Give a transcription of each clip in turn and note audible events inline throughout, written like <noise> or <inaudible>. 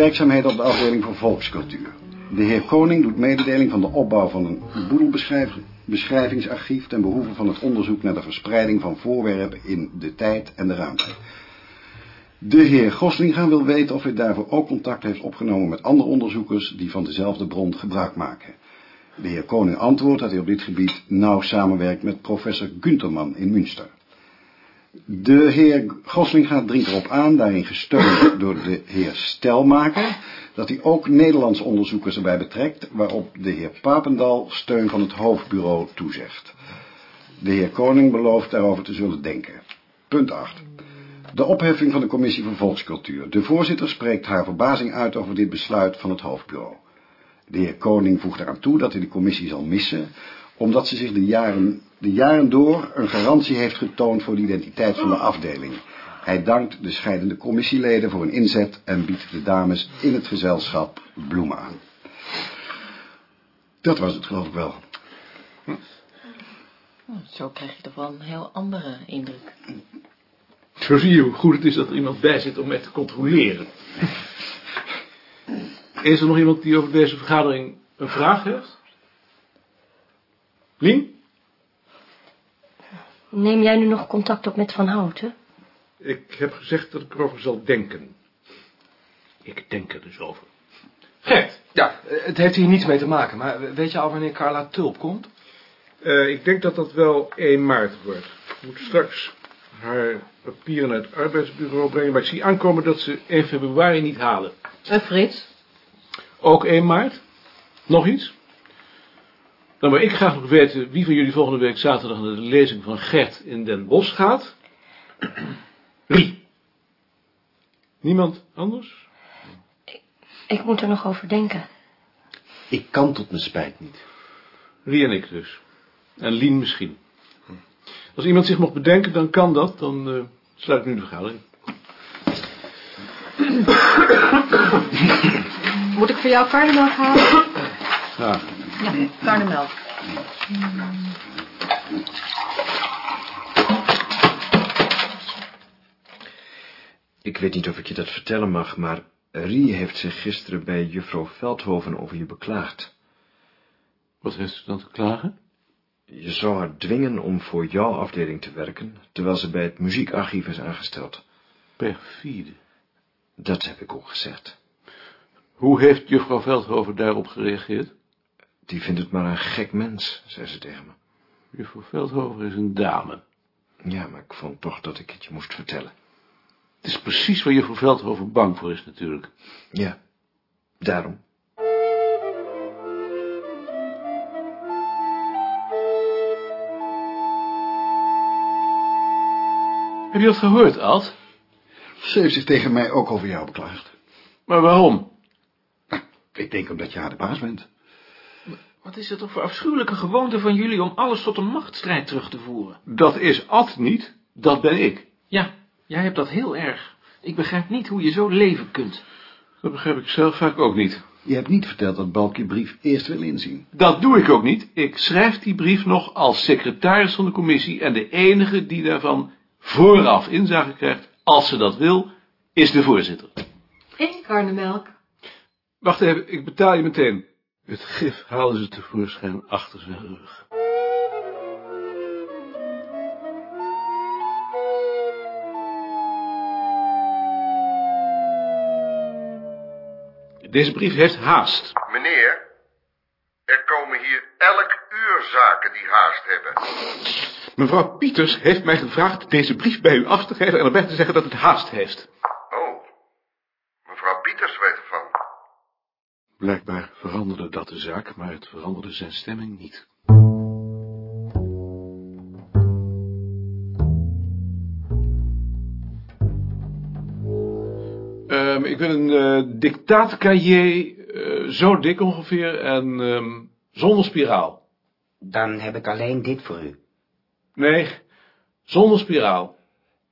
Punt 7. De werkzaamheden op de afdeling voor volkscultuur. De heer Koning doet mededeling van de opbouw van een boedelbeschrijvingsarchief ten behoeve van het onderzoek naar de verspreiding van voorwerpen in de tijd en de ruimte. De heer Goslinga wil weten of hij daarvoor ook contact heeft opgenomen met andere onderzoekers die van dezelfde bron gebruik maken. De heer Koning antwoordt dat hij op dit gebied nauw samenwerkt met professor Gunterman in Münster. De heer Goslinga dringt erop aan, daarin gesteund <clears throat> door de heer Stelmaker, dat hij ook Nederlandse onderzoekers erbij betrekt, waarop de heer Papendal steun van het hoofdbureau toezegt. De heer Koning belooft daarover te zullen denken. Punt 8. De opheffing van de commissie voor volkscultuur. De voorzitter spreekt haar verbazing uit over dit besluit van het hoofdbureau. De heer Koning voegt eraan toe dat hij de commissie zal missen, omdat ze zich de jaren, de jaren door een garantie heeft getoond voor de identiteit van de afdeling. Hij dankt de scheidende commissieleden voor hun inzet en biedt de dames in het gezelschap bloemen aan. Dat was het geloof ik wel. Zo krijg je toch wel een heel andere indruk. Zo zie je hoe goed het is dat er iemand bij zit om mij te controleren. <laughs> Is er nog iemand die over deze vergadering een vraag heeft? Lien? Neem jij nu nog contact op met Van Houten? Ik heb gezegd dat ik erover zal denken. Ik denk er dus over. Gert? Ja, eh, het heeft hier niets mee te maken, maar weet je al wanneer Carla Tulp komt? Uh, ik denk dat dat wel 1 maart wordt. Ik moet straks haar papieren naar het arbeidsbureau brengen, maar ik zie aankomen dat ze 1 februari niet halen. En Frits? Ook 1 maart? Nog iets? Dan wil ik graag nog weten wie van jullie volgende week zaterdag naar de lezing van Gert in Den Bosch gaat. <clears throat> Rie. Niemand anders? Ik, ik moet er nog over denken. Ik kan tot mijn spijt niet. Rie en ik dus. En Lien misschien. Als iemand zich mocht bedenken, dan kan dat. Dan uh, sluit ik nu de vergadering. Moet ik voor jou karnemelk halen? Ja. Ja, karnemelk. Ik weet niet of ik je dat vertellen mag, maar Rie heeft zich gisteren bij juffrouw Veldhoven over je beklaagd. Wat heeft ze dan te klagen? Je zou haar dwingen om voor jouw afdeling te werken, terwijl ze bij het muziekarchief is aangesteld. Perfide. Dat heb ik ook gezegd. Hoe heeft juffrouw Veldhoven daarop gereageerd? Die vindt het maar een gek mens, zei ze tegen me. Juffrouw Veldhoven is een dame. Ja, maar ik vond toch dat ik het je moest vertellen. Het is precies waar juffrouw Veldhoven bang voor is, natuurlijk. Ja, daarom. Heb je dat gehoord, Ad? Ze heeft zich tegen mij ook over jou beklaagd. Maar waarom? Ik denk omdat je haar de baas bent. Wat is het toch voor afschuwelijke gewoonte van jullie om alles tot een machtsstrijd terug te voeren? Dat is Ad niet, dat ben ik. Ja, jij hebt dat heel erg. Ik begrijp niet hoe je zo leven kunt. Dat begrijp ik zelf vaak ook niet. Je hebt niet verteld dat Balk je brief eerst wil inzien. Dat doe ik ook niet. Ik schrijf die brief nog als secretaris van de commissie en de enige die daarvan vooraf inzage krijgt, als ze dat wil, is de voorzitter. In karnemelk. Wacht even, ik betaal je meteen. Het gif haalden ze tevoorschijn achter zijn rug. Deze brief heeft haast. Meneer, er komen hier elk uur zaken die haast hebben. Mevrouw Pieters heeft mij gevraagd deze brief bij u af te geven en erbij te zeggen dat het haast heeft. Oh, mevrouw Pieters weet ervan. Blijkbaar veranderde dat de zaak, maar het veranderde zijn stemming niet. Um, ik wil een uh, dictaatcahier, uh, zo dik ongeveer, en um, zonder spiraal. Dan heb ik alleen dit voor u. Nee, zonder spiraal.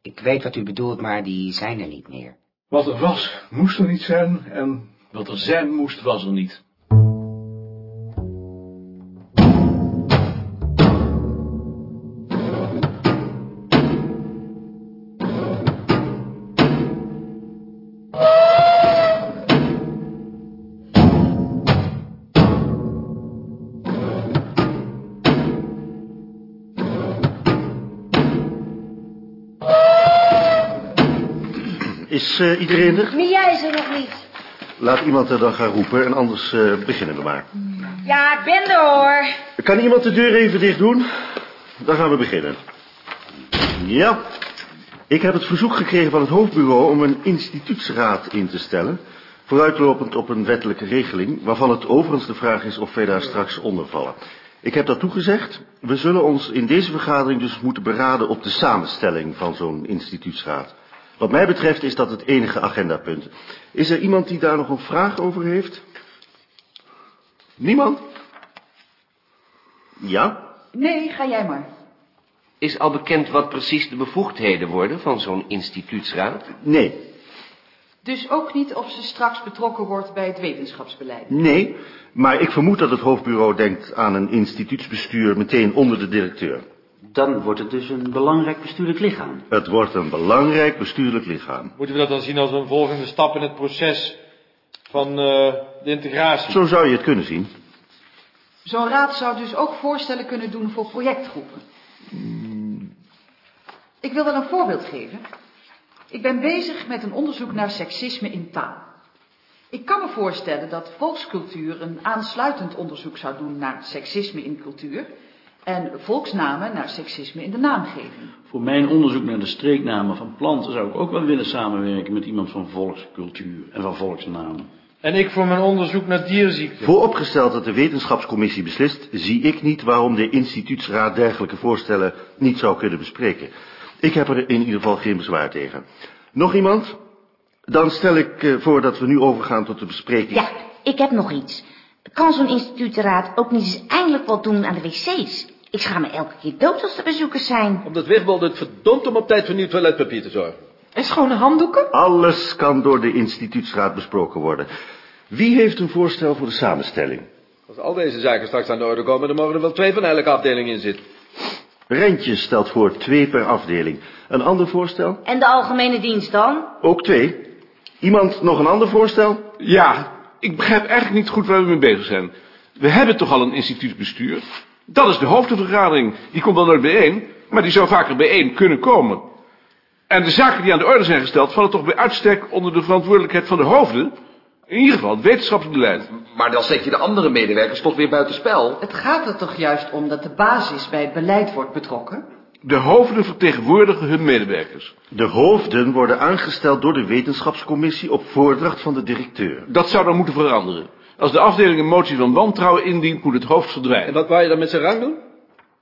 Ik weet wat u bedoelt, maar die zijn er niet meer. Wat er was, moest er niet zijn, en wat er zijn moest, was er niet. Is uh, iedereen er? Nee, jij is er nog niet. Laat iemand er dan gaan roepen en anders eh, beginnen we maar. Ja, ik ben er hoor. Kan iemand de deur even dicht doen? Dan gaan we beginnen. Ja. Ik heb het verzoek gekregen van het hoofdbureau om een instituutsraad in te stellen... vooruitlopend op een wettelijke regeling... waarvan het overigens de vraag is of wij daar straks onder vallen. Ik heb dat toegezegd. We zullen ons in deze vergadering dus moeten beraden op de samenstelling van zo'n instituutsraad. Wat mij betreft is dat het enige agendapunt. Is er iemand die daar nog een vraag over heeft? Niemand? Ja? Nee, ga jij maar. Is al bekend wat precies de bevoegdheden worden van zo'n instituutsraad? Nee. Dus ook niet of ze straks betrokken wordt bij het wetenschapsbeleid. Nee, maar ik vermoed dat het hoofdbureau denkt aan een instituutsbestuur meteen onder de directeur. Dan wordt het dus een belangrijk bestuurlijk lichaam. Het wordt een belangrijk bestuurlijk lichaam. Moeten we dat dan zien als een volgende stap in het proces van uh, de integratie? Zo zou je het kunnen zien. Zo'n raad zou dus ook voorstellen kunnen doen voor projectgroepen. Ik wil wel een voorbeeld geven. Ik ben bezig met een onderzoek naar seksisme in taal. Ik kan me voorstellen dat volkscultuur een aansluitend onderzoek zou doen naar seksisme in cultuur en volksnamen naar seksisme in de naamgeving. Voor mijn onderzoek naar de streeknamen van planten zou ik ook wel willen samenwerken met iemand van volkscultuur en van volksnamen. En ik voor mijn onderzoek naar dierziekten. Vooropgesteld dat de wetenschapscommissie beslist, zie ik niet waarom de instituutsraad dergelijke voorstellen niet zou kunnen bespreken. Ik heb er in ieder geval geen bezwaar tegen. Nog iemand? Dan stel ik uh, voor dat we nu overgaan tot de bespreking. Ja, ik heb nog iets. Kan zo'n instituutraad ook niet eens eindelijk wat doen aan de wc's? Ik schaam me elke keer dood als er bezoekers zijn. Omdat Wigbold het verdomd om op tijd voor nieuw toiletpapier te zorgen. En schone handdoeken? Alles kan door de instituutsraad besproken worden. Wie heeft een voorstel voor de samenstelling? Als al deze zaken straks aan de orde komen, dan mogen er wel twee van elke afdeling in zitten. Rentje stelt voor twee per afdeling. Een ander voorstel? En de algemene dienst dan? Ook twee. Iemand nog een ander voorstel? Ja, ik begrijp eigenlijk niet goed waar we mee bezig zijn. We hebben toch al een instituutsbestuur? Dat is de hoofdvergadering. Die komt wel nooit bijeen, maar die zou vaker bijeen kunnen komen. En de zaken die aan de orde zijn gesteld, vallen toch bij uitstek onder de verantwoordelijkheid van de hoofden? In ieder geval het wetenschapsbeleid. Maar dan zet je de andere medewerkers toch weer buitenspel? Het gaat er toch juist om dat de basis bij het beleid wordt betrokken? De hoofden vertegenwoordigen hun medewerkers. De hoofden worden aangesteld door de wetenschapscommissie op voordracht van de directeur. Dat zou dan moeten veranderen. Als de afdeling een motie van wantrouwen indient, moet het hoofd verdwijnen. En wat wou je dan met zijn rang doen?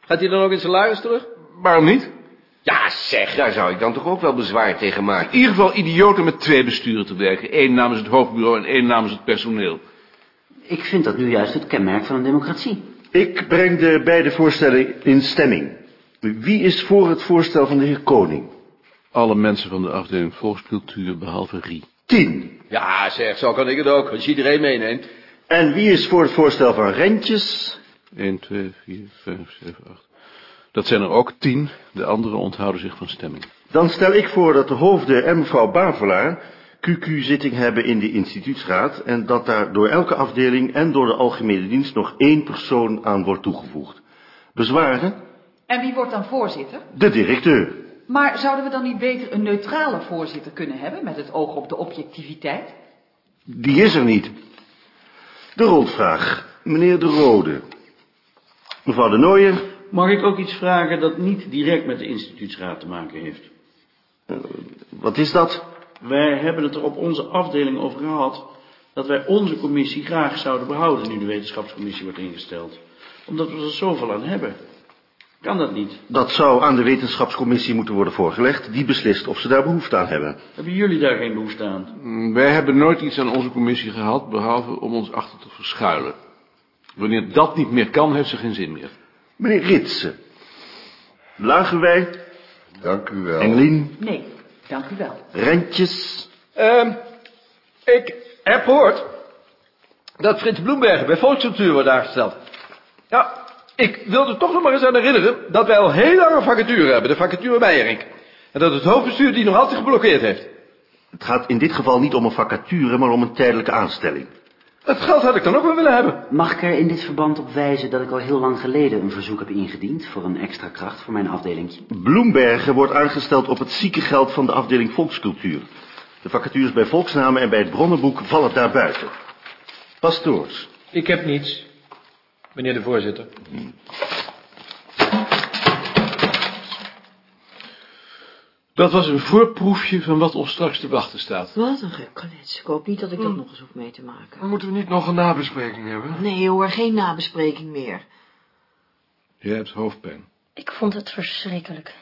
Gaat hij dan ook in salaris terug? Waarom niet? Ja, zeg, daar zou ik dan toch ook wel bezwaar tegen maken. In ieder geval idioten met twee besturen te werken. Eén namens het hoofdbureau en één namens het personeel. Ik vind dat nu juist het kenmerk van een democratie. Ik breng de beide voorstellen in stemming. Wie is voor het voorstel van de heer Koning? Alle mensen van de afdeling volkscultuur, behalve Rie. Tien. Ja, zeg, zo kan ik het ook, als je iedereen meeneemt. En wie is voor het voorstel van Rentjes? 1, 2, 4, 5, 7, 8. Dat zijn er ook tien. De anderen onthouden zich van stemming. Dan stel ik voor dat de hoofden en mevrouw Bavelaar QQ-zitting hebben in de instituutsraad... en dat daar door elke afdeling en door de algemene dienst nog één persoon aan wordt toegevoegd. Bezwaren? En wie wordt dan voorzitter? De directeur. Maar zouden we dan niet beter een neutrale voorzitter kunnen hebben... met het oog op de objectiviteit? Die is er niet. De rondvraag. Meneer De Rode. Mevrouw De Nooijer. Mag ik ook iets vragen dat niet direct met de instituutsraad te maken heeft? Uh, wat is dat? Wij hebben het er op onze afdeling over gehad dat wij onze commissie graag zouden behouden nu de wetenschapscommissie wordt ingesteld. Omdat we er zoveel aan hebben. Kan dat niet? Dat zou aan de wetenschapscommissie moeten worden voorgelegd. Die beslist of ze daar behoefte aan hebben. Hebben jullie daar geen behoefte aan? Wij hebben nooit iets aan onze commissie gehad, behalve om ons achter te verschuilen. Wanneer dat niet meer kan, heeft ze geen zin meer. Meneer Ritsen. Lagerwij. Dank u wel. Engelien. Nee, dank u wel. Rentjes. Um, ik heb gehoord dat Frits Bloembergen bij Volkscultuur wordt aangesteld. Ik wilde toch nog maar eens aan herinneren dat wij al heel lang een vacature hebben, de vacature Meijerink. En dat het hoofdbestuur die nog altijd geblokkeerd heeft. Het gaat in dit geval niet om een vacature, maar om een tijdelijke aanstelling. Dat geld had ik dan ook wel willen hebben. Mag ik er in dit verband op wijzen dat ik al heel lang geleden een verzoek heb ingediend voor een extra kracht voor mijn afdelingje? Bloembergen wordt aangesteld op het ziekengeld van de afdeling volkscultuur. De vacatures bij volksnamen en bij het bronnenboek vallen daarbuiten. Pastoors. Ik heb niets, meneer de voorzitter. Dat was een voorproefje van wat ons straks te wachten staat. Wat een gekletst. Ik hoop niet dat ik dat nog eens hoef mee te maken. Moeten we niet nog een nabespreking hebben? Nee hoor, geen nabespreking meer. Je hebt hoofdpijn. Ik vond het verschrikkelijk.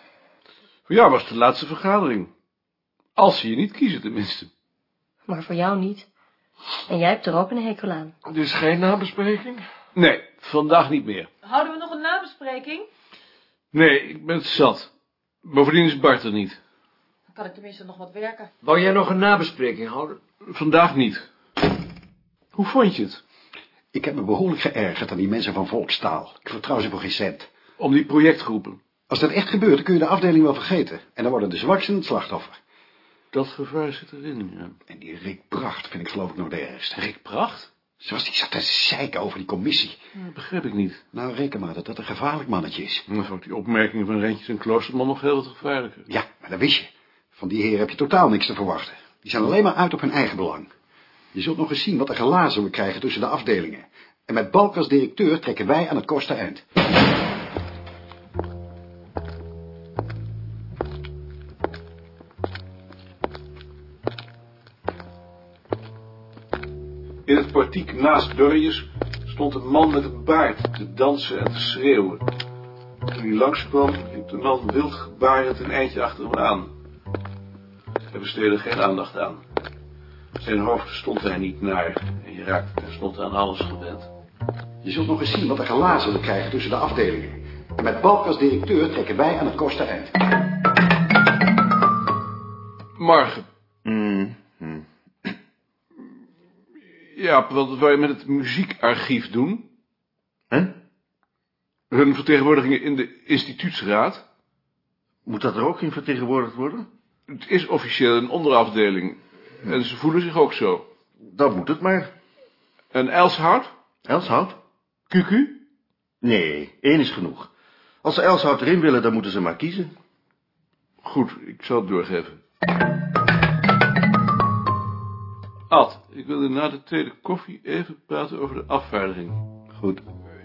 Voor jou was het de laatste vergadering. Als ze je niet kiezen, tenminste. Maar voor jou niet. En jij hebt er ook een hekel aan. Dus geen nabespreking? Nee, vandaag niet meer. Houden we nog een nabespreking? Nee, ik ben zat. Bovendien is Bart er niet. Dan kan ik tenminste nog wat werken. Wou jij nog een nabespreking houden? Vandaag niet. Hoe vond je het? Ik heb me behoorlijk geërgerd aan die mensen van Volkstaal. Ik vertrouw ze voor geen cent. Om die projectgroepen. Als dat echt gebeurt, dan kun je de afdeling wel vergeten. En dan worden de zwaksten het slachtoffer. Dat gevaar zit erin, ja. En die Rick Pracht vind ik geloof ik nog de ergste. Rick Pracht? Zoals die zat te zeiken over die commissie. Dat begrijp ik niet. Nou, reken maar dat dat een gevaarlijk mannetje is. Dan die opmerkingen van Rentjes en Kloosterman nog heel wat gevaarlijker. Ja, maar dat wist je. Van die heren heb je totaal niks te verwachten. Die zijn alleen maar uit op hun eigen belang. Je zult nog eens zien wat een glazen we krijgen tussen de afdelingen. En met Balk als directeur trekken wij aan het kortste eind. Portiek naast Dorjes stond een man met een baard te dansen en te schreeuwen. Toen hij langskwam, liep de man wild gebarend een eindje achter hem aan. Hij besteedde geen aandacht aan. Zijn hoofd stond hij niet naar en je raakte tenslotte aan alles gewend. Je zult nog eens zien wat een glazen we krijgen tussen de afdelingen. En met Balk als directeur trekken wij aan het kortste eind. Morgen. Ja, wat wil je met het muziekarchief doen? Hè? Hun vertegenwoordigingen in de instituutsraad? Moet dat er ook in vertegenwoordigd worden? Het is officieel een onderafdeling. En ze voelen zich ook zo. Dan moet het maar. En Elshout? Elshout? QQ? Nee, één is genoeg. Als ze Elshout erin willen, dan moeten ze maar kiezen. Goed, ik zal het doorgeven. Ad, ik wilde na de tweede koffie even praten over de afvaardiging. Goed.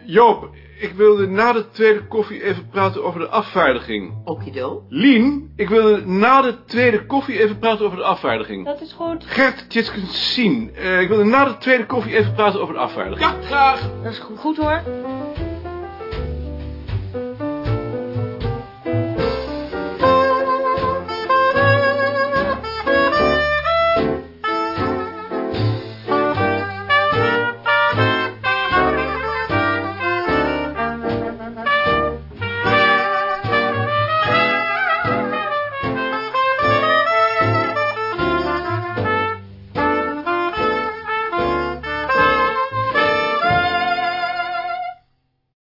Joop, ik wilde na de tweede koffie even praten over de afvaardiging. Okido. Lien, ik wilde na de tweede koffie even praten over de afvaardiging. Dat is goed. Gert Tjitskensien, uh, ik wilde na de tweede koffie even praten over de afvaardiging. Ja, graag. Dat is goed, goed hoor.